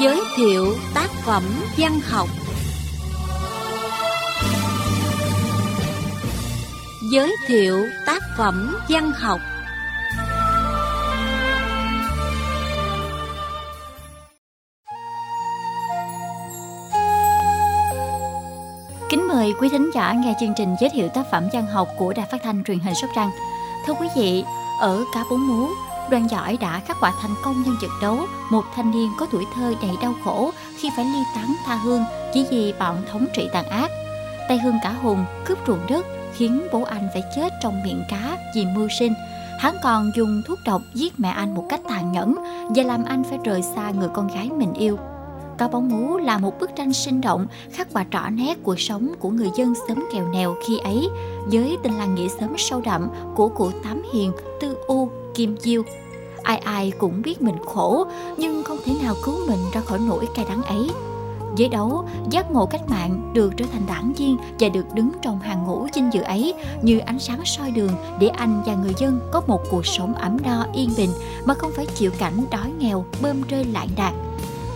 Giới thiệu tác phẩm văn học Giới thiệu tác phẩm văn học Kính mời quý thính giả nghe chương trình giới thiệu tác phẩm văn học của Đài Phát thanh truyền hình Sóc Trăng. Thưa quý vị, ở Cá Bốn Mú, đoàn giỏi đã khắc họa thành công nhân trận đấu một thanh niên có tuổi thơ đầy đau khổ khi phải ly tán tha hương chỉ vì bọn thống trị tàn ác. Tây Hương cả hùng cướp ruộng đất khiến bố anh phải chết trong miệng cá vì mưu sinh. Hắn còn dùng thuốc độc giết mẹ anh một cách tàn nhẫn và làm anh phải rời xa người con gái mình yêu. Cá bóng mú là một bức tranh sinh động khắc họa rõ nét cuộc sống của người dân xóm kèo nèo khi ấy với tình làng nghĩa xóm sâu đậm của cụ Tám Hiền, Tư U, Kim chiêu Ai ai cũng biết mình khổ nhưng không thể nào cứu mình ra khỏi nỗi cay đắng ấy. Giới đấu, giác ngộ cách mạng được trở thành đảng viên và được đứng trong hàng ngũ dinh dự ấy như ánh sáng soi đường để anh và người dân có một cuộc sống ấm no yên bình mà không phải chịu cảnh đói nghèo bơm rơi lạng đạt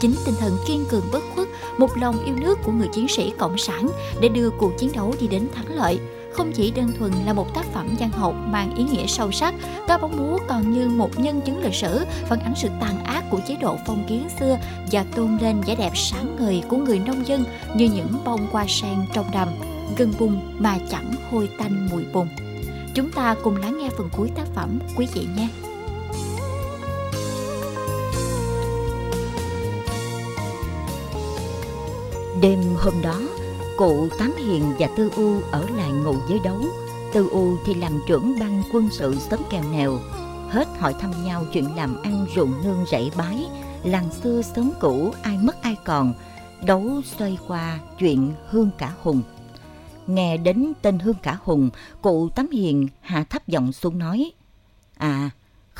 chính tinh thần kiên cường bất khuất, một lòng yêu nước của người chiến sĩ cộng sản để đưa cuộc chiến đấu đi đến thắng lợi. Không chỉ đơn thuần là một tác phẩm văn học mang ý nghĩa sâu sắc, ca bóng múa còn như một nhân chứng lịch sử phản ánh sự tàn ác của chế độ phong kiến xưa và tôn lên vẻ đẹp sáng ngời của người nông dân như những bông hoa sen trong đầm, gân bung mà chẳng hôi tanh mùi bùn. Chúng ta cùng lắng nghe phần cuối tác phẩm quý vị nhé. Đêm hôm đó, cụ Tám Hiền và Tư U ở lại ngủ giới đấu. Tư U thì làm trưởng ban quân sự xóm kèo nèo, hết hỏi thăm nhau chuyện làm ăn ruộng nương rẫy bái, làng xưa sớm cũ ai mất ai còn, đấu xoay qua chuyện Hương Cả Hùng. Nghe đến tên Hương Cả Hùng, cụ Tám Hiền hạ thấp giọng xuống nói, À,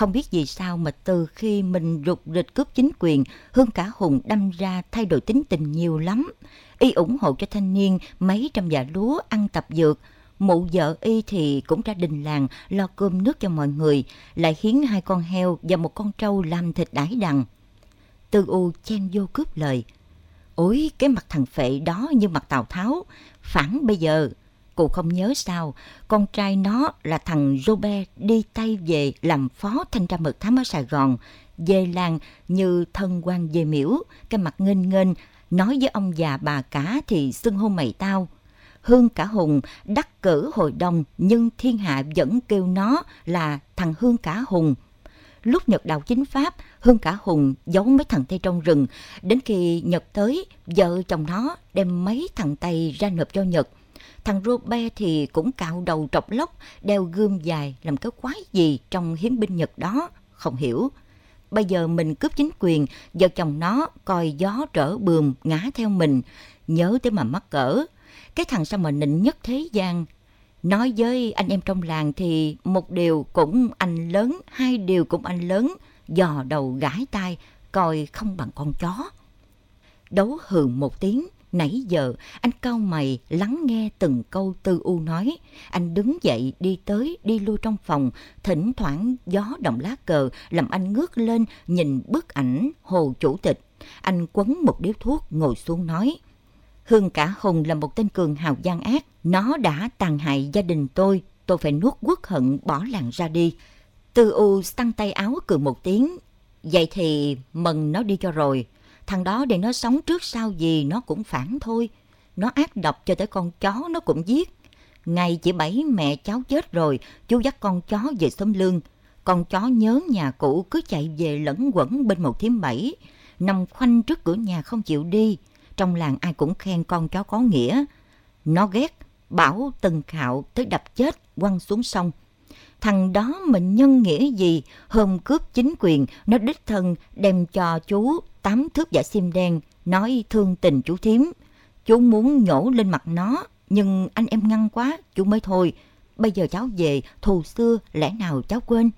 không biết vì sao mà từ khi mình rụt rịch cướp chính quyền, Hương Cả Hùng đâm ra thay đổi tính tình nhiều lắm. Y ủng hộ cho thanh niên mấy trăm dạ lúa ăn tập dược. Mụ vợ Y thì cũng ra đình làng lo cơm nước cho mọi người, lại khiến hai con heo và một con trâu làm thịt đãi đằng. Tư U chen vô cướp lời. Ôi, cái mặt thằng phệ đó như mặt Tào Tháo, phản bây giờ Cụ không nhớ sao, con trai nó là thằng Robert đi tay về làm phó thanh tra mật thám ở Sài Gòn. Về làng như thân quan về miễu, cái mặt nghênh nghênh, nói với ông già bà cả thì xưng hô mày tao. Hương cả Hùng đắc cử hội đồng nhưng thiên hạ vẫn kêu nó là thằng Hương cả Hùng. Lúc Nhật đào chính Pháp, Hương cả Hùng giấu mấy thằng Tây trong rừng. Đến khi Nhật tới, vợ chồng nó đem mấy thằng Tây ra nộp cho Nhật. Thằng Robert thì cũng cạo đầu trọc lóc, đeo gươm dài, làm cái quái gì trong hiến binh Nhật đó, không hiểu. Bây giờ mình cướp chính quyền, vợ chồng nó coi gió trở bườm ngã theo mình, nhớ tới mà mắc cỡ. Cái thằng sao mà nịnh nhất thế gian. Nói với anh em trong làng thì một điều cũng anh lớn, hai điều cũng anh lớn, dò đầu gãi tai, coi không bằng con chó. Đấu hừ một tiếng, Nãy giờ anh cau mày lắng nghe từng câu Tư U nói. Anh đứng dậy đi tới đi lui trong phòng, thỉnh thoảng gió động lá cờ làm anh ngước lên nhìn bức ảnh Hồ Chủ tịch. Anh quấn một điếu thuốc ngồi xuống nói. Hương Cả Hùng là một tên cường hào gian ác. Nó đã tàn hại gia đình tôi. Tôi phải nuốt quốc hận bỏ làng ra đi. Tư U tăng tay áo cười một tiếng. Vậy thì mừng nó đi cho rồi. Thằng đó để nó sống trước sau gì nó cũng phản thôi. Nó ác độc cho tới con chó nó cũng giết. Ngày chị Bảy mẹ cháu chết rồi, chú dắt con chó về xóm lương. Con chó nhớ nhà cũ cứ chạy về lẫn quẩn bên một thím bảy. Nằm khoanh trước cửa nhà không chịu đi. Trong làng ai cũng khen con chó có nghĩa. Nó ghét, bảo từng khạo tới đập chết, quăng xuống sông. Thằng đó mình nhân nghĩa gì, hôm cướp chính quyền, nó đích thân đem cho chú tám thước dạ giả sim đen, nói thương tình chú thím. Chú muốn nhổ lên mặt nó, nhưng anh em ngăn quá, chú mới thôi. Bây giờ cháu về, thù xưa, lẽ nào cháu quên?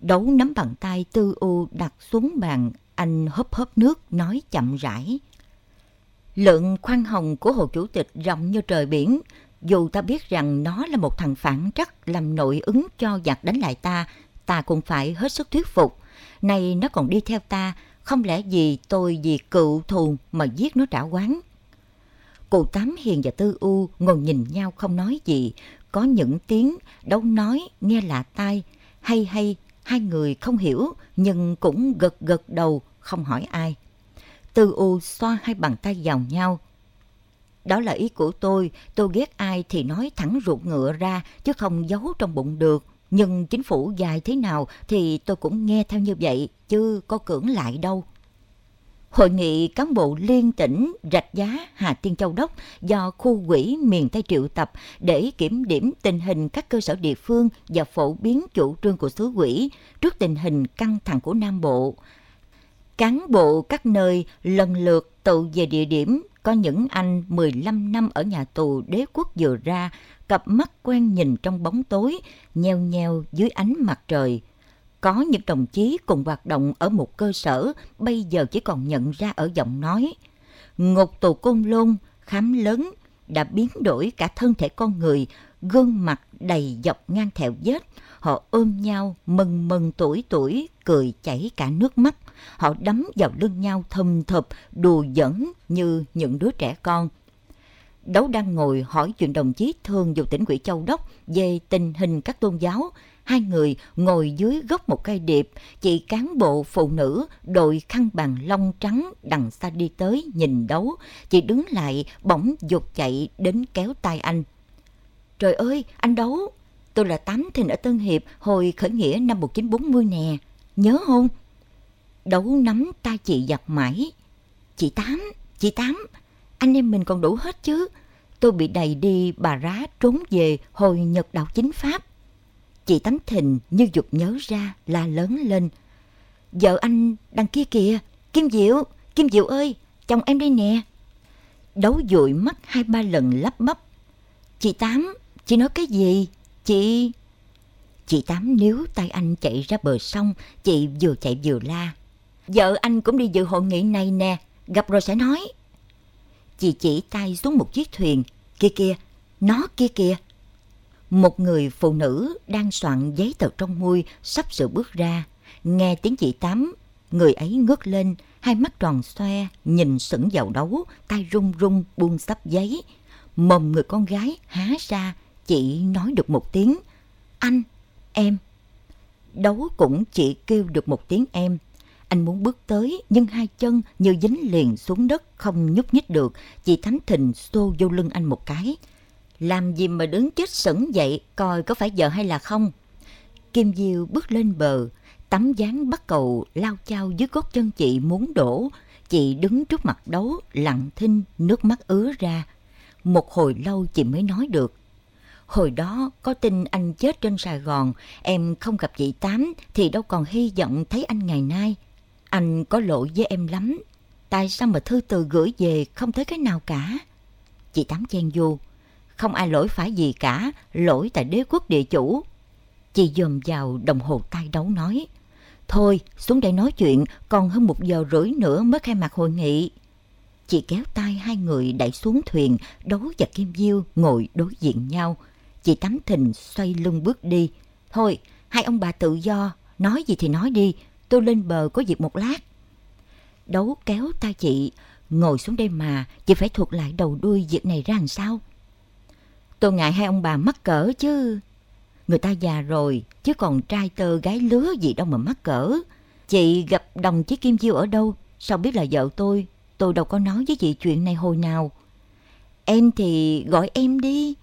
Đấu nắm bàn tay tư u đặt xuống bàn, anh hớp hớp nước, nói chậm rãi. Lượng khoan hồng của Hồ Chủ tịch rộng như trời biển, dù ta biết rằng nó là một thằng phản trắc làm nội ứng cho giặc đánh lại ta, ta cũng phải hết sức thuyết phục. Này nó còn đi theo ta, Không lẽ gì tôi vì cựu thù mà giết nó trả quán? Cụ Tám Hiền và Tư U ngồi nhìn nhau không nói gì. Có những tiếng đâu nói nghe lạ tai. Hay hay, hai người không hiểu nhưng cũng gật gật đầu không hỏi ai. Tư U xoa hai bàn tay vào nhau. Đó là ý của tôi, tôi ghét ai thì nói thẳng ruột ngựa ra chứ không giấu trong bụng được. Nhưng chính phủ dài thế nào thì tôi cũng nghe theo như vậy, chứ có cưỡng lại đâu. Hội nghị cán bộ liên tỉnh Rạch Giá Hà Tiên Châu Đốc do khu quỹ miền Tây triệu tập để kiểm điểm tình hình các cơ sở địa phương và phổ biến chủ trương của xứ quỹ trước tình hình căng thẳng của Nam Bộ. Cán bộ các nơi lần lượt tụ về địa điểm có những anh 15 năm ở nhà tù đế quốc vừa ra, cặp mắt quen nhìn trong bóng tối, nheo nheo dưới ánh mặt trời. Có những đồng chí cùng hoạt động ở một cơ sở bây giờ chỉ còn nhận ra ở giọng nói. Ngục tù côn lôn, khám lớn, đã biến đổi cả thân thể con người, gương mặt đầy dọc ngang thẹo vết. Họ ôm nhau, mừng mừng tuổi tuổi, cười chảy cả nước mắt. Họ đấm vào lưng nhau thầm thập, đùa giỡn như những đứa trẻ con. Đấu đang ngồi hỏi chuyện đồng chí thương dù tỉnh ủy Châu Đốc về tình hình các tôn giáo. Hai người ngồi dưới gốc một cây điệp, chị cán bộ phụ nữ đội khăn bằng lông trắng đằng xa đi tới nhìn đấu. Chị đứng lại bỗng dục chạy đến kéo tay anh. Trời ơi, anh đấu! Tôi là Tám Thìn ở Tân Hiệp hồi khởi nghĩa năm 1940 nè. Nhớ không? Đấu nắm tay chị giặt mãi. Chị Tám, chị Tám, anh em mình còn đủ hết chứ. Tôi bị đầy đi bà rá trốn về hồi Nhật đạo chính Pháp. Chị tám Thìn như dục nhớ ra la lớn lên. Vợ anh đằng kia kìa, Kim Diệu, Kim Diệu ơi, chồng em đây nè. Đấu dụi mắt hai ba lần lắp bắp. Chị Tám, chị nói cái gì? Chị... Chị Tám níu tay anh chạy ra bờ sông, chị vừa chạy vừa la. Vợ anh cũng đi dự hội nghị này nè, gặp rồi sẽ nói. Chị chỉ tay xuống một chiếc thuyền, kia kia, nó kia kia Một người phụ nữ đang soạn giấy tờ trong môi sắp sửa bước ra. Nghe tiếng chị Tám, người ấy ngước lên, hai mắt tròn xoe, nhìn sững vào đấu, tay run run buông sắp giấy. Mồm người con gái há ra, chị nói được một tiếng. Anh, em. Đấu cũng chỉ kêu được một tiếng em. Anh muốn bước tới, nhưng hai chân như dính liền xuống đất, không nhúc nhích được. Chị Thánh Thình xô vô lưng anh một cái. Làm gì mà đứng chết sững vậy, coi có phải vợ hay là không? Kim Diêu bước lên bờ, tắm dáng bắt cầu lao chao dưới gót chân chị muốn đổ. Chị đứng trước mặt đấu, lặng thinh, nước mắt ứa ra. Một hồi lâu chị mới nói được. Hồi đó có tin anh chết trên Sài Gòn, em không gặp chị Tám thì đâu còn hy vọng thấy anh ngày nay. Anh có lỗi với em lắm. Tại sao mà thư từ gửi về không thấy cái nào cả? Chị Tám chen vô. Không ai lỗi phải gì cả, lỗi tại đế quốc địa chủ. Chị dòm vào đồng hồ tay đấu nói. Thôi, xuống đây nói chuyện, còn hơn một giờ rưỡi nữa mới khai mạc hội nghị. Chị kéo tay hai người đẩy xuống thuyền, đấu và Kim Diêu ngồi đối diện nhau. Chị Tám Thình xoay lưng bước đi. Thôi, hai ông bà tự do, nói gì thì nói đi, tôi lên bờ có việc một lát. Đấu kéo tay chị, ngồi xuống đây mà, chị phải thuật lại đầu đuôi việc này ra làm sao? Tôi ngại hai ông bà mắc cỡ chứ. Người ta già rồi, chứ còn trai tơ gái lứa gì đâu mà mắc cỡ. Chị gặp đồng chí Kim Chiêu ở đâu? Sao biết là vợ tôi? Tôi đâu có nói với chị chuyện này hồi nào. Em thì gọi em đi.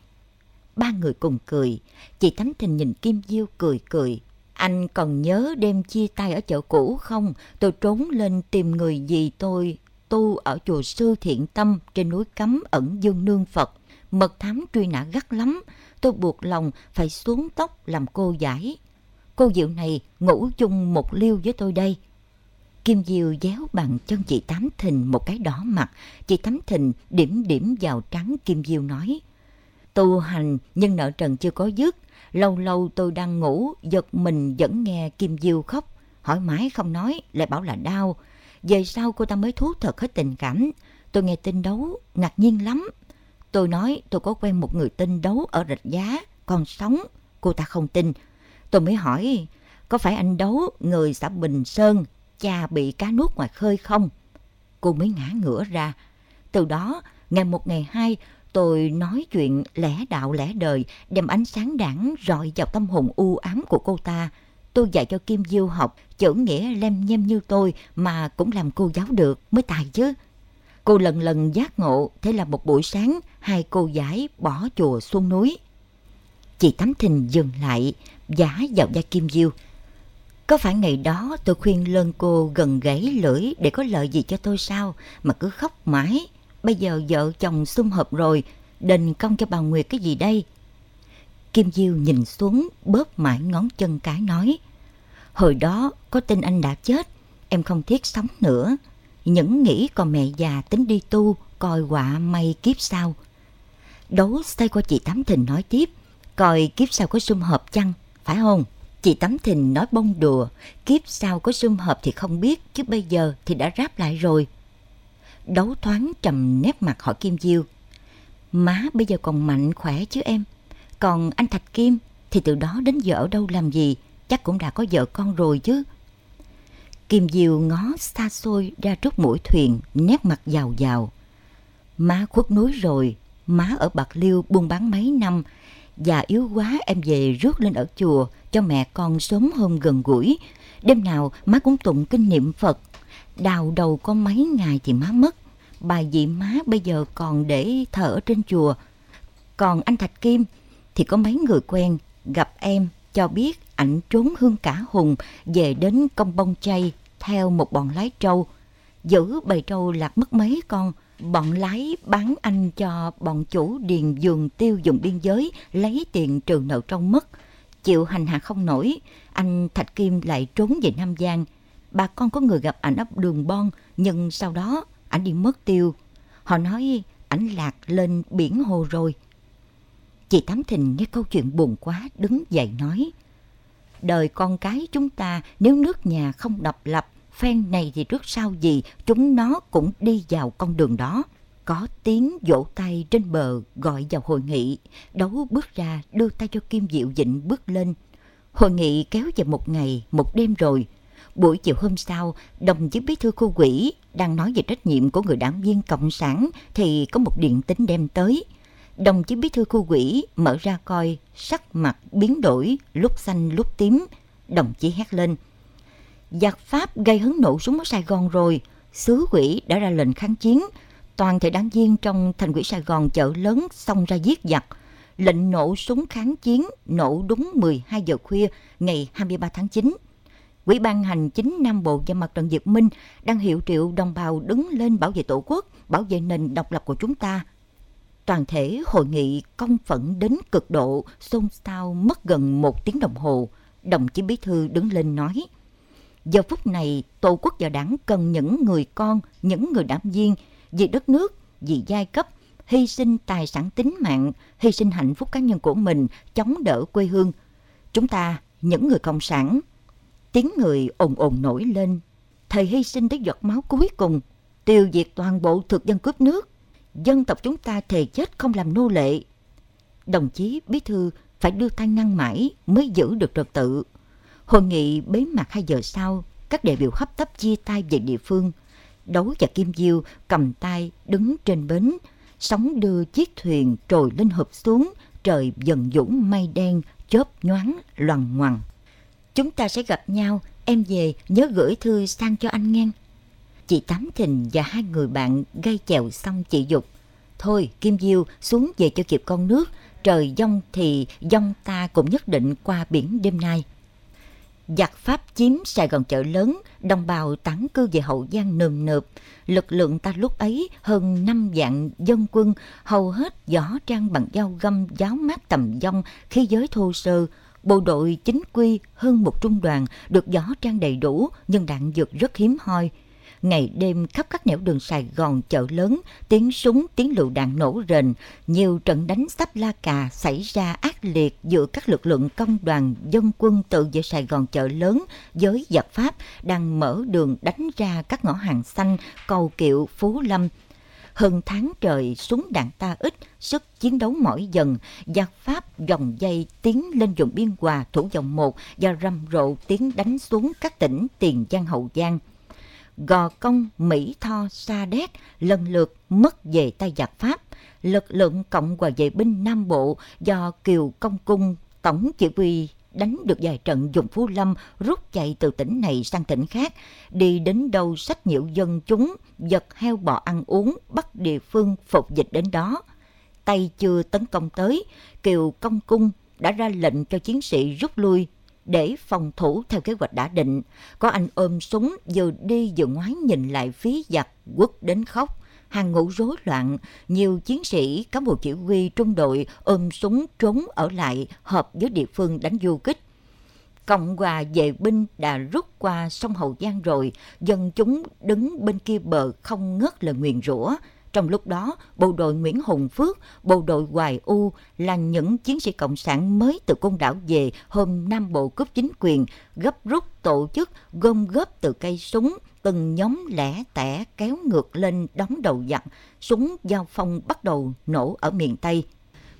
Ba người cùng cười. Chị Thánh Thình nhìn Kim Diêu cười cười. Anh còn nhớ đêm chia tay ở chợ cũ không? Tôi trốn lên tìm người gì tôi tu ở chùa Sư Thiện Tâm trên núi Cấm ẩn dương nương Phật. Mật thám truy nã gắt lắm. Tôi buộc lòng phải xuống tóc làm cô giải. Cô Diệu này ngủ chung một liêu với tôi đây. Kim Diêu déo bằng chân chị Tám Thình một cái đỏ mặt. Chị Tám Thình điểm điểm vào trắng Kim Diêu nói. Tu hành nhưng nợ trần chưa có dứt. Lâu lâu tôi đang ngủ, giật mình vẫn nghe Kim Diêu khóc. Hỏi mãi không nói, lại bảo là đau. Về sau cô ta mới thú thật hết tình cảm. Tôi nghe tin đấu, ngạc nhiên lắm. Tôi nói tôi có quen một người tin đấu ở rạch giá, còn sống. Cô ta không tin. Tôi mới hỏi, có phải anh đấu người xã Bình Sơn? cha bị cá nuốt ngoài khơi không? Cô mới ngã ngửa ra. Từ đó, ngày một ngày hai, tôi nói chuyện lẽ đạo lẽ đời, đem ánh sáng đảng rọi vào tâm hồn u ám của cô ta. Tôi dạy cho Kim Diêu học, chữ nghĩa lem nhem như tôi mà cũng làm cô giáo được mới tài chứ. Cô lần lần giác ngộ, thế là một buổi sáng, hai cô giải bỏ chùa xuống núi. Chị Tắm Thình dừng lại, giả vào da Kim Diêu. Có phải ngày đó tôi khuyên lơn cô gần gãy lưỡi để có lợi gì cho tôi sao mà cứ khóc mãi. Bây giờ vợ chồng sum hợp rồi, đền công cho bà Nguyệt cái gì đây? Kim Diêu nhìn xuống bóp mãi ngón chân cái nói. Hồi đó có tin anh đã chết, em không thiết sống nữa. Những nghĩ còn mẹ già tính đi tu, coi quả may kiếp sau. Đấu xoay qua chị Tám Thình nói tiếp, coi kiếp sau có sum hợp chăng, phải không? Chị Tám Thình nói bông đùa, kiếp sau có sum hợp thì không biết, chứ bây giờ thì đã ráp lại rồi. Đấu thoáng trầm nét mặt hỏi Kim Diêu. Má bây giờ còn mạnh khỏe chứ em. Còn anh Thạch Kim thì từ đó đến giờ ở đâu làm gì, chắc cũng đã có vợ con rồi chứ. Kim Diêu ngó xa xôi ra trước mũi thuyền, nét mặt giàu giàu. Má khuất núi rồi, má ở Bạc Liêu buôn bán mấy năm, già yếu quá em về rước lên ở chùa cho mẹ con sớm hôm gần gũi. Đêm nào má cũng tụng kinh niệm Phật. Đào đầu có mấy ngày thì má mất. Bà dị má bây giờ còn để thờ ở trên chùa. Còn anh Thạch Kim thì có mấy người quen gặp em cho biết ảnh trốn hương cả hùng về đến công bông chay theo một bọn lái trâu. Giữ bầy trâu lạc mất mấy con bọn lái bán anh cho bọn chủ điền dường tiêu dùng biên giới lấy tiền trừ nợ trong mất. Chịu hành hạ không nổi, anh Thạch Kim lại trốn về Nam Giang. Bà con có người gặp ảnh ấp đường bon, nhưng sau đó ảnh đi mất tiêu. Họ nói ảnh lạc lên biển hồ rồi. Chị Tám Thìn nghe câu chuyện buồn quá, đứng dậy nói. Đời con cái chúng ta nếu nước nhà không độc lập phen này thì trước sau gì chúng nó cũng đi vào con đường đó. Có tiếng vỗ tay trên bờ gọi vào hội nghị, đấu bước ra đưa tay cho Kim Diệu Dịnh bước lên. Hội nghị kéo dài một ngày, một đêm rồi. Buổi chiều hôm sau, đồng chí bí thư khu quỹ đang nói về trách nhiệm của người đảng viên Cộng sản thì có một điện tính đem tới. Đồng chí bí thư khu quỹ mở ra coi sắc mặt biến đổi lúc xanh lúc tím. Đồng chí hét lên – giặc Pháp gây hấn nổ súng ở Sài Gòn rồi, xứ quỷ đã ra lệnh kháng chiến. Toàn thể đảng viên trong thành quỹ Sài Gòn chợ lớn xông ra giết giặc. Lệnh nổ súng kháng chiến nổ đúng 12 giờ khuya ngày 23 tháng 9. Quỹ ban hành chính Nam Bộ và Mặt trận Việt Minh đang hiệu triệu đồng bào đứng lên bảo vệ Tổ quốc, bảo vệ nền độc lập của chúng ta. Toàn thể hội nghị công phẫn đến cực độ, xôn xao mất gần một tiếng đồng hồ. Đồng chí Bí Thư đứng lên nói – Giờ phút này, Tổ quốc và đảng cần những người con, những người đảng viên vì đất nước, vì giai cấp, hy sinh tài sản tính mạng, hy sinh hạnh phúc cá nhân của mình, chống đỡ quê hương. Chúng ta, những người cộng sản, tiếng người ồn ồn nổi lên. Thầy hy sinh tới giọt máu cuối cùng, tiêu diệt toàn bộ thực dân cướp nước. Dân tộc chúng ta thề chết không làm nô lệ. Đồng chí Bí Thư phải đưa tay ngăn mãi mới giữ được trật tự. Hội nghị bế mạc 2 giờ sau, các đại biểu hấp tấp chia tay về địa phương. Đấu và Kim Diêu cầm tay đứng trên bến, sóng đưa chiếc thuyền trồi lên hợp xuống, trời dần dũng mây đen, chớp nhoáng, loằng ngoằng. Chúng ta sẽ gặp nhau, em về nhớ gửi thư sang cho anh nghe. Chị Tám Thình và hai người bạn gây chèo xong chị dục. Thôi Kim Diêu xuống về cho kịp con nước, trời dông thì dông ta cũng nhất định qua biển đêm nay giặc Pháp chiếm Sài Gòn chợ lớn, đồng bào tản cư về Hậu Giang nườm nượp. Lực lượng ta lúc ấy hơn năm vạn dân quân, hầu hết võ trang bằng dao găm giáo mát tầm dông khi giới thô sơ. Bộ đội chính quy hơn một trung đoàn được võ trang đầy đủ nhưng đạn dược rất hiếm hoi ngày đêm khắp các nẻo đường Sài Gòn chợ lớn, tiếng súng, tiếng lựu đạn nổ rền, nhiều trận đánh sắp la cà xảy ra ác liệt giữa các lực lượng công đoàn dân quân tự vệ Sài Gòn chợ lớn với giặc Pháp đang mở đường đánh ra các ngõ hàng xanh, cầu kiệu, phú lâm hơn tháng trời súng đạn ta ít, sức chiến đấu mỏi dần, giặc Pháp dòng dây tiến lên vùng biên hòa thủ dòng một và rầm rộ tiến đánh xuống các tỉnh Tiền Giang Hậu Giang. Gò Công, Mỹ Tho, Sa Đéc lần lượt mất về tay giặc Pháp. Lực lượng Cộng hòa vệ binh Nam Bộ do Kiều Công Cung tổng chỉ huy đánh được vài trận dùng Phú Lâm rút chạy từ tỉnh này sang tỉnh khác, đi đến đâu sách nhiễu dân chúng, giật heo bò ăn uống, bắt địa phương phục dịch đến đó. Tay chưa tấn công tới, Kiều Công Cung đã ra lệnh cho chiến sĩ rút lui để phòng thủ theo kế hoạch đã định. Có anh ôm súng vừa đi vừa ngoái nhìn lại phía giặc quất đến khóc hàng ngũ rối loạn, nhiều chiến sĩ, cán bộ chỉ huy trung đội ôm súng trốn ở lại hợp với địa phương đánh du kích. Cộng hòa vệ binh đã rút qua sông Hậu Giang rồi, dân chúng đứng bên kia bờ không ngớt lời nguyền rủa. Trong lúc đó, bộ đội Nguyễn Hùng Phước, bộ đội Hoài U là những chiến sĩ cộng sản mới từ côn đảo về hôm Nam Bộ cướp chính quyền, gấp rút tổ chức gom góp từ cây súng, từng nhóm lẻ tẻ kéo ngược lên đóng đầu giặc, súng giao phong bắt đầu nổ ở miền Tây.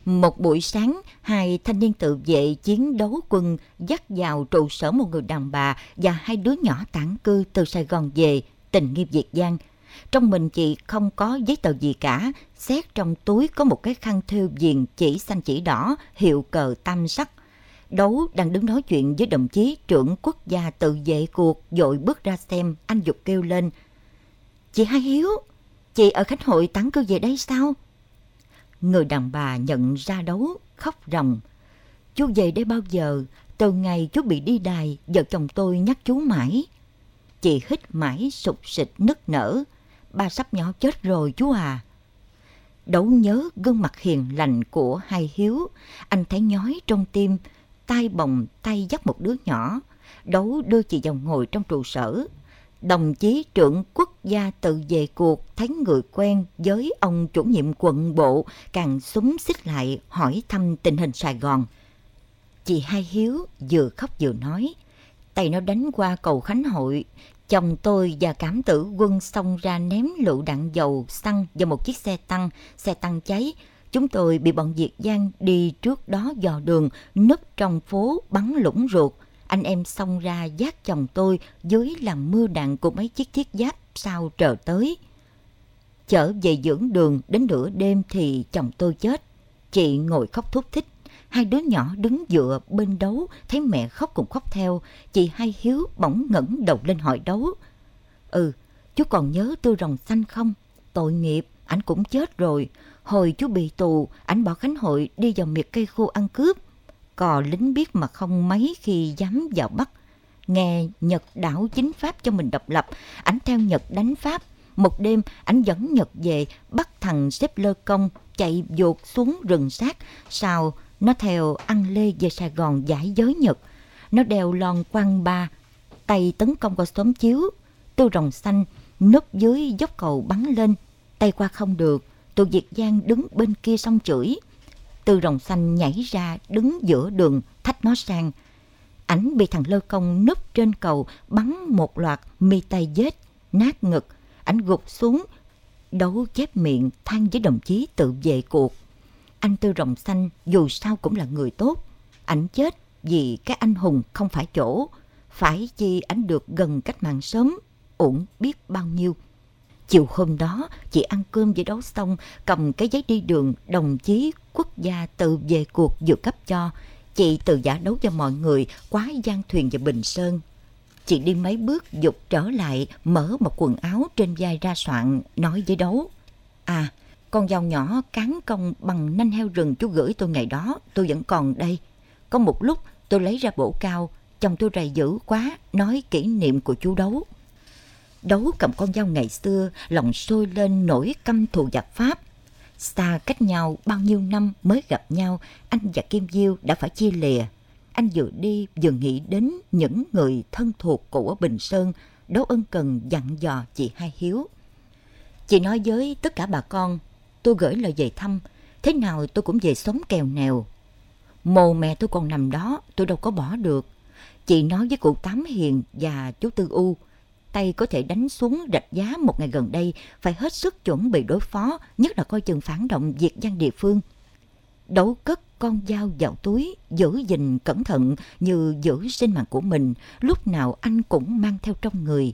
Một buổi sáng, hai thanh niên tự vệ chiến đấu quân dắt vào trụ sở một người đàn bà và hai đứa nhỏ tản cư từ Sài Gòn về, tình nghiêm Việt Giang. Trong mình chị không có giấy tờ gì cả, xét trong túi có một cái khăn thêu viền chỉ xanh chỉ đỏ, hiệu cờ tam sắc Đấu đang đứng nói chuyện với đồng chí trưởng quốc gia tự vệ cuộc dội bước ra xem, anh Dục kêu lên. Chị Hai Hiếu, chị ở khách hội tán cư về đây sao? Người đàn bà nhận ra đấu, khóc ròng. Chú về đây bao giờ? Từ ngày chú bị đi đài, vợ chồng tôi nhắc chú mãi. Chị hít mãi sụp sịch nức nở. Ba sắp nhỏ chết rồi chú à. Đấu nhớ gương mặt hiền lành của hai hiếu. Anh thấy nhói trong tim, tay bồng tay dắt một đứa nhỏ, đấu đưa chị vào ngồi trong trụ sở. Đồng chí trưởng quốc gia tự về cuộc thấy người quen với ông chủ nhiệm quận bộ càng súng xích lại hỏi thăm tình hình Sài Gòn. Chị Hai Hiếu vừa khóc vừa nói, tay nó đánh qua cầu Khánh Hội, chồng tôi và cảm tử quân xông ra ném lựu đạn dầu, xăng vào một chiếc xe tăng, xe tăng cháy, Chúng tôi bị bọn Việt Giang đi trước đó dò đường, nấp trong phố bắn lũng ruột. Anh em xông ra giác chồng tôi dưới làn mưa đạn của mấy chiếc thiết giáp sao trở tới. Chở về dưỡng đường đến nửa đêm thì chồng tôi chết. Chị ngồi khóc thúc thích. Hai đứa nhỏ đứng dựa bên đấu, thấy mẹ khóc cũng khóc theo. Chị hai hiếu bỗng ngẩng đầu lên hỏi đấu. Ừ, chú còn nhớ tư rồng xanh không? Tội nghiệp, ảnh cũng chết rồi. Hồi chú bị tù, ảnh bỏ Khánh Hội đi vào miệt cây khô ăn cướp. Cò lính biết mà không mấy khi dám vào bắt. Nghe Nhật đảo chính Pháp cho mình độc lập, ảnh theo Nhật đánh Pháp. Một đêm, ảnh dẫn Nhật về, bắt thằng xếp lơ công, chạy dột xuống rừng sát. Sau, nó theo ăn lê về Sài Gòn giải giới Nhật. Nó đeo lon quăng ba, tay tấn công qua xóm chiếu. Tư rồng xanh, núp dưới dốc cầu bắn lên, tay qua không được Tô Việt Giang đứng bên kia sông chửi. Tư rồng xanh nhảy ra đứng giữa đường thách nó sang. Ảnh bị thằng lơ công núp trên cầu bắn một loạt mi tay vết, nát ngực. Ảnh gục xuống, đấu chép miệng than với đồng chí tự vệ cuộc. Anh Tư Rồng Xanh dù sao cũng là người tốt. Ảnh chết vì cái anh hùng không phải chỗ. Phải chi ảnh được gần cách mạng sớm, ổn biết bao nhiêu. Chiều hôm đó, chị ăn cơm với đấu xong, cầm cái giấy đi đường đồng chí quốc gia tự về cuộc vừa cấp cho. Chị tự giả đấu cho mọi người quá gian thuyền và Bình Sơn. Chị đi mấy bước dục trở lại, mở một quần áo trên vai ra soạn, nói với đấu. À, con dao nhỏ cán công bằng nanh heo rừng chú gửi tôi ngày đó, tôi vẫn còn đây. Có một lúc tôi lấy ra bổ cao, chồng tôi rầy dữ quá, nói kỷ niệm của chú đấu. Đấu cầm con dao ngày xưa, lòng sôi lên nỗi căm thù giặc Pháp. Xa cách nhau bao nhiêu năm mới gặp nhau, anh và Kim Diêu đã phải chia lìa. Anh vừa đi vừa nghĩ đến những người thân thuộc của Bình Sơn, đấu ân cần dặn dò chị Hai Hiếu. Chị nói với tất cả bà con, tôi gửi lời về thăm, thế nào tôi cũng về sống kèo nèo. Mồ mẹ tôi còn nằm đó, tôi đâu có bỏ được. Chị nói với cụ Tám Hiền và chú Tư U, tay có thể đánh xuống rạch giá một ngày gần đây phải hết sức chuẩn bị đối phó, nhất là coi chừng phản động diệt dân địa phương. Đấu cất con dao vào túi, giữ gìn cẩn thận như giữ sinh mạng của mình, lúc nào anh cũng mang theo trong người.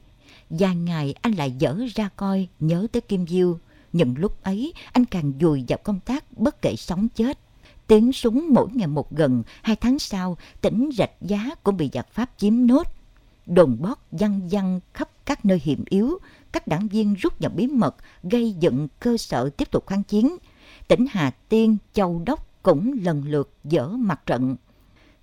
Vài ngày anh lại dở ra coi, nhớ tới Kim Diêu. những lúc ấy, anh càng dùi vào công tác bất kể sống chết. Tiếng súng mỗi ngày một gần, hai tháng sau, tỉnh rạch giá cũng bị giặc Pháp chiếm nốt. Đồn bót văng văng khắp các nơi hiểm yếu, các đảng viên rút vào bí mật, gây dựng cơ sở tiếp tục kháng chiến. Tỉnh Hà Tiên, Châu Đốc cũng lần lượt dỡ mặt trận.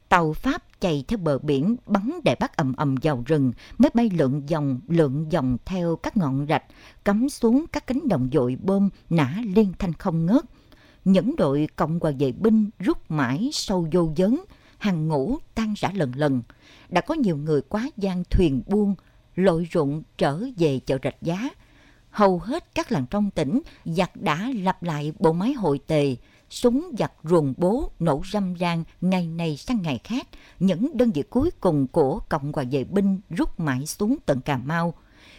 Tàu Pháp chạy theo bờ biển bắn đại bác ầm ầm vào rừng, máy bay lượn vòng lượn vòng theo các ngọn rạch, cắm xuống các cánh đồng dội bơm nã liên thanh không ngớt. Những đội cộng hòa vệ binh rút mãi sâu vô vấn, hàng ngũ tan rã lần lần. Đã có nhiều người quá gian thuyền buông, lội ruộng trở về chợ rạch giá. Hầu hết các làng trong tỉnh giặc đã lặp lại bộ máy hội tề, súng giặc ruồng bố nổ râm ran ngày này sang ngày khác, những đơn vị cuối cùng của Cộng hòa vệ binh rút mãi xuống tận Cà Mau.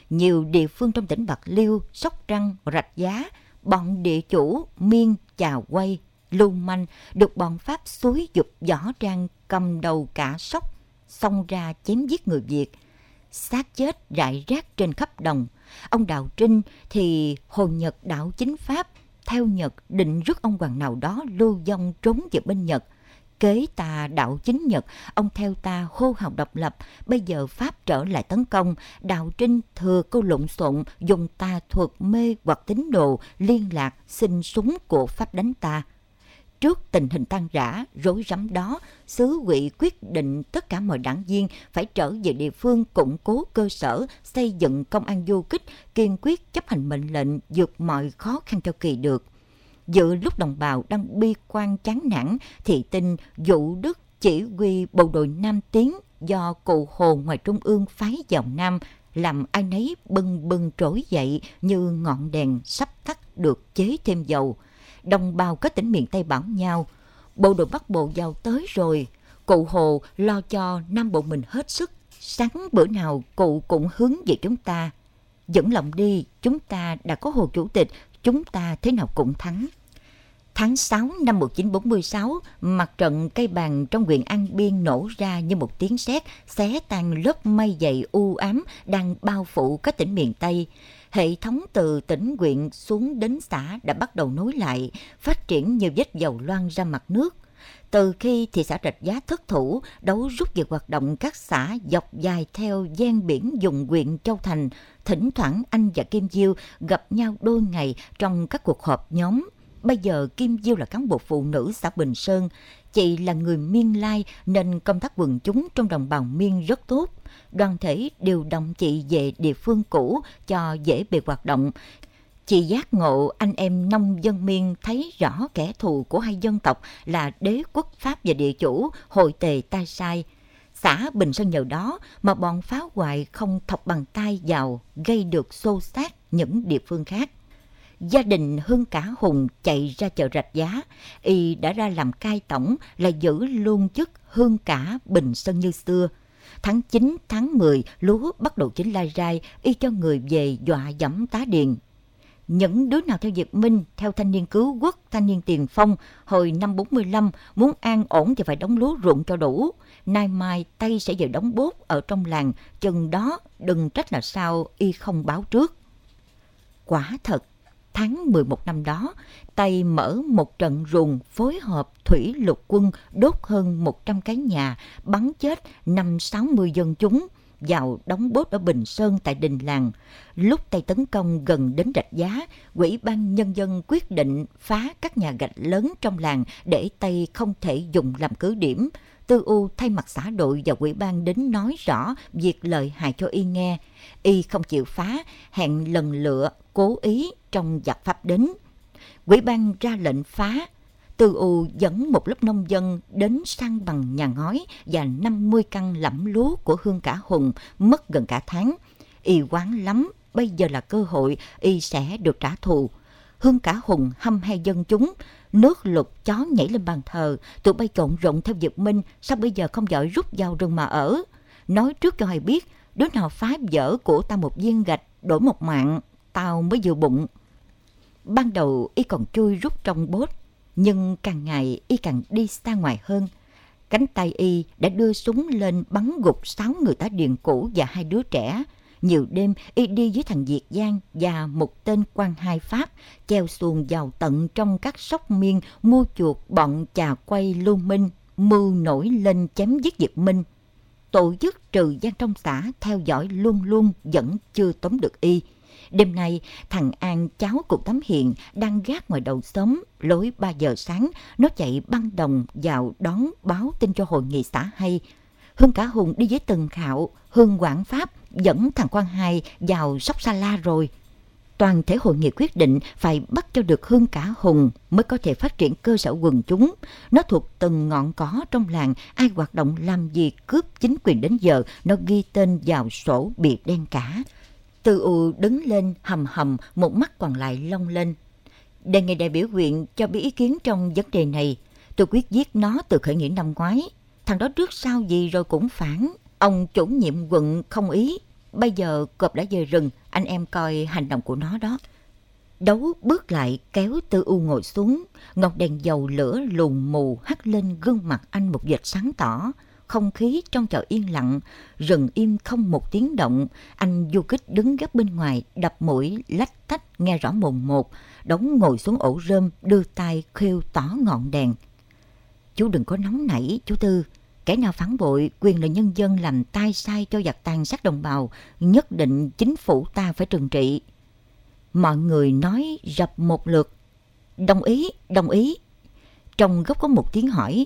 Nhiều địa phương trong tỉnh Bạc Liêu, Sóc Trăng, Rạch Giá, bọn địa chủ Miên, Chà Quay, Lưu Manh được bọn Pháp xúi dục võ trang cầm đầu cả sóc, xông ra chém giết người Việt. xác chết rải rác trên khắp đồng. Ông Đào Trinh thì hồi Nhật đạo chính Pháp theo Nhật định rước ông hoàng nào đó lưu vong trốn về bên Nhật. Kế tà đạo chính Nhật, ông theo ta hô hào độc lập, bây giờ Pháp trở lại tấn công, đạo trinh thừa câu lộn xộn, dùng ta thuật mê hoặc tín đồ, liên lạc, xin súng của Pháp đánh ta. Trước tình hình tan rã, rối rắm đó, xứ quỷ quyết định tất cả mọi đảng viên phải trở về địa phương củng cố cơ sở, xây dựng công an du kích, kiên quyết chấp hành mệnh lệnh vượt mọi khó khăn cho kỳ được. Dự lúc đồng bào đang bi quan chán nản, thì tin vũ đức chỉ huy bộ đội Nam Tiến do cụ Hồ ngoài Trung ương phái vào Nam làm ai nấy bừng bừng trỗi dậy như ngọn đèn sắp tắt được chế thêm dầu đồng bào các tỉnh miền Tây bảo nhau. Bộ đội Bắc Bộ giàu tới rồi, cụ Hồ lo cho Nam Bộ mình hết sức. Sáng bữa nào cụ cũng hướng về chúng ta. Dẫn lòng đi, chúng ta đã có Hồ Chủ tịch, chúng ta thế nào cũng thắng. Tháng 6 năm 1946, mặt trận cây bàn trong huyện An Biên nổ ra như một tiếng sét, xé tan lớp mây dày u ám đang bao phủ các tỉnh miền Tây hệ thống từ tỉnh huyện xuống đến xã đã bắt đầu nối lại, phát triển nhiều vết dầu loan ra mặt nước. Từ khi thị xã Rạch Giá thất thủ, đấu rút về hoạt động các xã dọc dài theo gian biển dùng huyện Châu Thành, thỉnh thoảng anh và Kim Diêu gặp nhau đôi ngày trong các cuộc họp nhóm. Bây giờ Kim Diêu là cán bộ phụ nữ xã Bình Sơn, chị là người Miên Lai nên công tác quần chúng trong đồng bào Miên rất tốt đoàn thể điều động chị về địa phương cũ cho dễ bề hoạt động. Chị giác ngộ anh em nông dân miên thấy rõ kẻ thù của hai dân tộc là đế quốc Pháp và địa chủ, hội tề tai sai. Xã Bình Sơn nhờ đó mà bọn phá hoại không thọc bằng tay vào gây được xô xát những địa phương khác. Gia đình Hương Cả Hùng chạy ra chợ rạch giá, y đã ra làm cai tổng là giữ luôn chức Hương Cả Bình Sơn như xưa – Tháng 9, tháng 10, lúa bắt đầu chín lai rai, y cho người về dọa dẫm tá điền. Những đứa nào theo Diệp Minh, theo thanh niên cứu quốc, thanh niên tiền phong, hồi năm 45, muốn an ổn thì phải đóng lúa ruộng cho đủ. Nay mai tay sẽ về đóng bốt ở trong làng, chừng đó đừng trách là sao y không báo trước. Quả thật, tháng 11 năm đó, Tây mở một trận ruồng phối hợp thủy lục quân đốt hơn 100 cái nhà, bắn chết 5-60 dân chúng vào đóng bốt ở Bình Sơn tại Đình Làng. Lúc Tây tấn công gần đến rạch giá, quỹ ban nhân dân quyết định phá các nhà gạch lớn trong làng để Tây không thể dùng làm cứ điểm. Tư U thay mặt xã đội và quỹ ban đến nói rõ việc lợi hại cho y nghe. Y không chịu phá, hẹn lần lựa, cố ý trong giặc Pháp đến. Quỹ ban ra lệnh phá, Tư U dẫn một lớp nông dân đến sang bằng nhà ngói và 50 căn lẫm lúa của Hương Cả Hùng mất gần cả tháng. Y quán lắm, bây giờ là cơ hội y sẽ được trả thù. Hương Cả Hùng hâm hay dân chúng, nước lục chó nhảy lên bàn thờ, tụi bay trộn rộn theo Việt Minh, sao bây giờ không giỏi rút vào rừng mà ở? Nói trước cho hay biết, đứa nào phá vỡ của tao một viên gạch, đổi một mạng, tao mới vừa bụng. Ban đầu y còn chui rút trong bốt, nhưng càng ngày y càng đi xa ngoài hơn. Cánh tay y đã đưa súng lên bắn gục sáu người tá điền cũ và hai đứa trẻ. Nhiều đêm y đi với thằng Diệt Giang và một tên quan hai Pháp treo xuồng vào tận trong các sóc miên mua chuột bọn trà quay lưu minh mưu nổi lên chém giết diệt Minh. Tổ chức trừ gian trong xã theo dõi luôn luôn vẫn chưa tóm được y. Đêm nay, thằng An cháu của Tấm Hiền đang gác ngoài đầu xóm, lối 3 giờ sáng, nó chạy băng đồng vào đón báo tin cho hội nghị xã hay. Hương cả Hùng đi với Tần khạo, Hương Quảng Pháp dẫn thằng Quang Hai vào sóc sa la rồi. Toàn thể hội nghị quyết định phải bắt cho được Hương cả Hùng mới có thể phát triển cơ sở quần chúng. Nó thuộc từng ngọn cỏ trong làng, ai hoạt động làm gì cướp chính quyền đến giờ, nó ghi tên vào sổ bị đen cả. Tư U đứng lên hầm hầm, một mắt còn lại long lên. Đề nghị đại biểu huyện cho biết ý kiến trong vấn đề này. Tôi quyết giết nó từ khởi nghĩa năm ngoái. Thằng đó trước sau gì rồi cũng phản. Ông chủ nhiệm quận không ý. Bây giờ cọp đã về rừng, anh em coi hành động của nó đó. Đấu bước lại kéo Tư U ngồi xuống, ngọn đèn dầu lửa lùn mù hắt lên gương mặt anh một vệt sáng tỏ không khí trong chợ yên lặng, rừng im không một tiếng động. Anh du kích đứng gấp bên ngoài, đập mũi, lách tách, nghe rõ mồn một. Đóng ngồi xuống ổ rơm, đưa tay khêu tỏ ngọn đèn. Chú đừng có nóng nảy, chú Tư. Kẻ nào phản bội quyền lợi nhân dân làm tai sai cho giặc tàn sát đồng bào, nhất định chính phủ ta phải trừng trị. Mọi người nói rập một lượt. Đồng ý, đồng ý. Trong góc có một tiếng hỏi,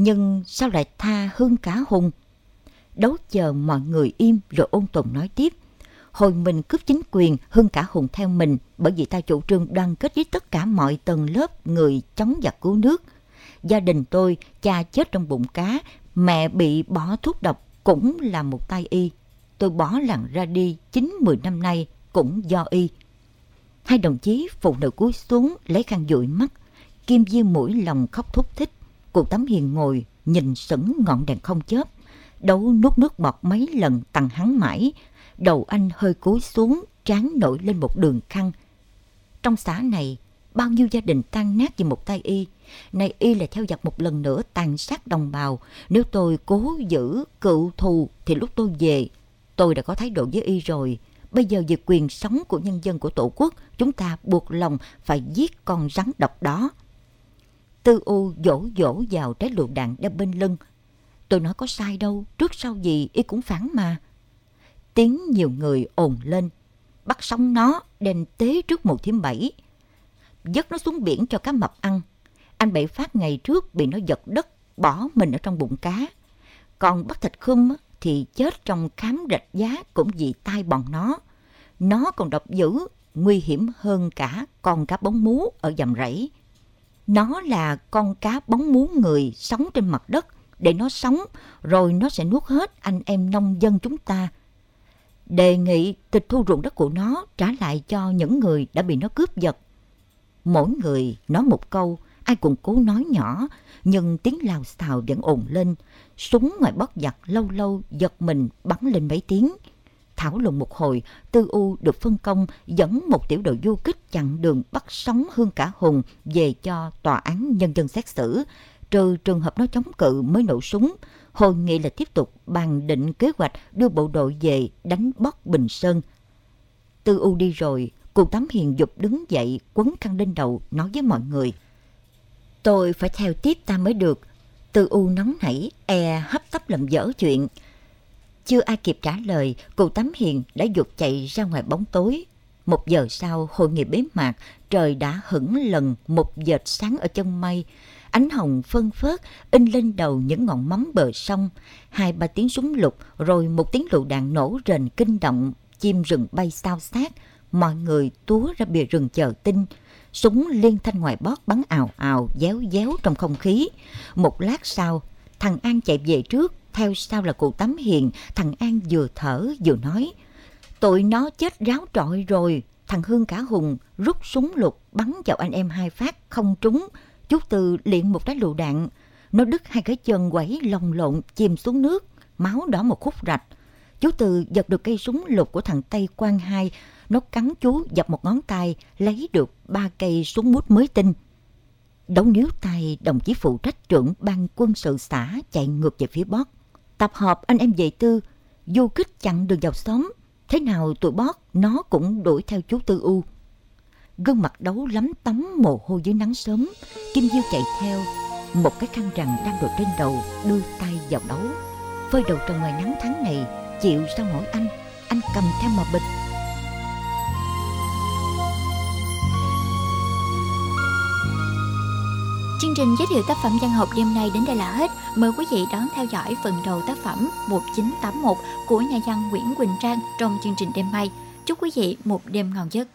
nhưng sao lại tha hương cả hùng? Đấu chờ mọi người im rồi ôn tồn nói tiếp. Hồi mình cướp chính quyền, hương cả hùng theo mình bởi vì ta chủ trương đoàn kết với tất cả mọi tầng lớp người chống giặc cứu nước. Gia đình tôi, cha chết trong bụng cá, mẹ bị bỏ thuốc độc cũng là một tai y. Tôi bỏ làng ra đi chín mười năm nay cũng do y. Hai đồng chí phụ nữ cúi xuống lấy khăn dụi mắt, Kim diên mũi lòng khóc thúc thích. Cụ Tấm Hiền ngồi nhìn sững ngọn đèn không chớp. Đấu nuốt nước bọt mấy lần tằng hắn mãi. Đầu anh hơi cúi xuống, trán nổi lên một đường khăn. Trong xã này, bao nhiêu gia đình tan nát vì một tay y. Nay y lại theo giặc một lần nữa tàn sát đồng bào. Nếu tôi cố giữ cựu thù thì lúc tôi về, tôi đã có thái độ với y rồi. Bây giờ về quyền sống của nhân dân của Tổ quốc, chúng ta buộc lòng phải giết con rắn độc đó. Tư U dỗ dỗ vào trái lựu đạn đeo bên lưng. Tôi nói có sai đâu, trước sau gì y cũng phản mà. Tiếng nhiều người ồn lên. Bắt sống nó, đem tế trước một thiếm bảy. Dứt nó xuống biển cho cá mập ăn. Anh Bảy Phát ngày trước bị nó giật đất, bỏ mình ở trong bụng cá. Còn bắt thịt khum thì chết trong khám rạch giá cũng vì tai bọn nó. Nó còn độc dữ, nguy hiểm hơn cả con cá bóng mú ở dầm rẫy. Nó là con cá bóng muốn người sống trên mặt đất. Để nó sống, rồi nó sẽ nuốt hết anh em nông dân chúng ta. Đề nghị tịch thu ruộng đất của nó trả lại cho những người đã bị nó cướp giật. Mỗi người nói một câu, ai cũng cố nói nhỏ, nhưng tiếng lào xào vẫn ồn lên. Súng ngoài bót giặt lâu lâu giật mình bắn lên mấy tiếng. Thảo luận một hồi, Tư U được phân công dẫn một tiểu đội du kích chặn đường bắt sống Hương Cả Hùng về cho tòa án nhân dân xét xử. Trừ trường hợp nó chống cự mới nổ súng. Hội nghị là tiếp tục bàn định kế hoạch đưa bộ đội về đánh bóc Bình Sơn. Tư U đi rồi, cụ Tám Hiền dục đứng dậy quấn khăn lên đầu nói với mọi người. Tôi phải theo tiếp ta mới được. Tư U nóng nảy, e hấp tấp làm dở chuyện. Chưa ai kịp trả lời, cụ Tắm Hiền đã dục chạy ra ngoài bóng tối. Một giờ sau, hội nghị bế mạc, trời đã hửng lần một dệt sáng ở chân mây. Ánh hồng phân phớt in lên đầu những ngọn mắm bờ sông. Hai ba tiếng súng lục, rồi một tiếng lựu đạn nổ rền kinh động, chim rừng bay sao sát. Mọi người túa ra bìa rừng chờ tin. Súng liên thanh ngoài bót bắn ào ào, déo déo trong không khí. Một lát sau, thằng An chạy về trước, theo sau là cụ Tắm Hiền, thằng An vừa thở vừa nói. Tụi nó chết ráo trọi rồi. Thằng Hương cả Hùng rút súng lục bắn vào anh em hai phát không trúng. Chú Tư liền một trái lựu đạn. Nó đứt hai cái chân quẩy lồng lộn chìm xuống nước, máu đỏ một khúc rạch. Chú Tư giật được cây súng lục của thằng Tây Quang Hai. Nó cắn chú dập một ngón tay, lấy được ba cây súng bút mới tinh. Đấu níu tay đồng chí phụ trách trưởng ban quân sự xã chạy ngược về phía bót. Tập hợp anh em dạy tư, du kích chặn đường vào xóm. Thế nào tụi bót nó cũng đuổi theo chú Tư U. Gương mặt đấu lắm tấm mồ hôi dưới nắng sớm. Kim Diêu chạy theo, một cái khăn rằng đang đội trên đầu đưa tay vào đấu. Phơi đầu trần ngoài nắng tháng này, chịu sao nổi anh, anh cầm theo mà bịch. Chương trình giới thiệu tác phẩm văn học đêm nay đến đây là hết. Mời quý vị đón theo dõi phần đầu tác phẩm 1981 của nhà văn Nguyễn Quỳnh Trang trong chương trình đêm mai. Chúc quý vị một đêm ngon giấc.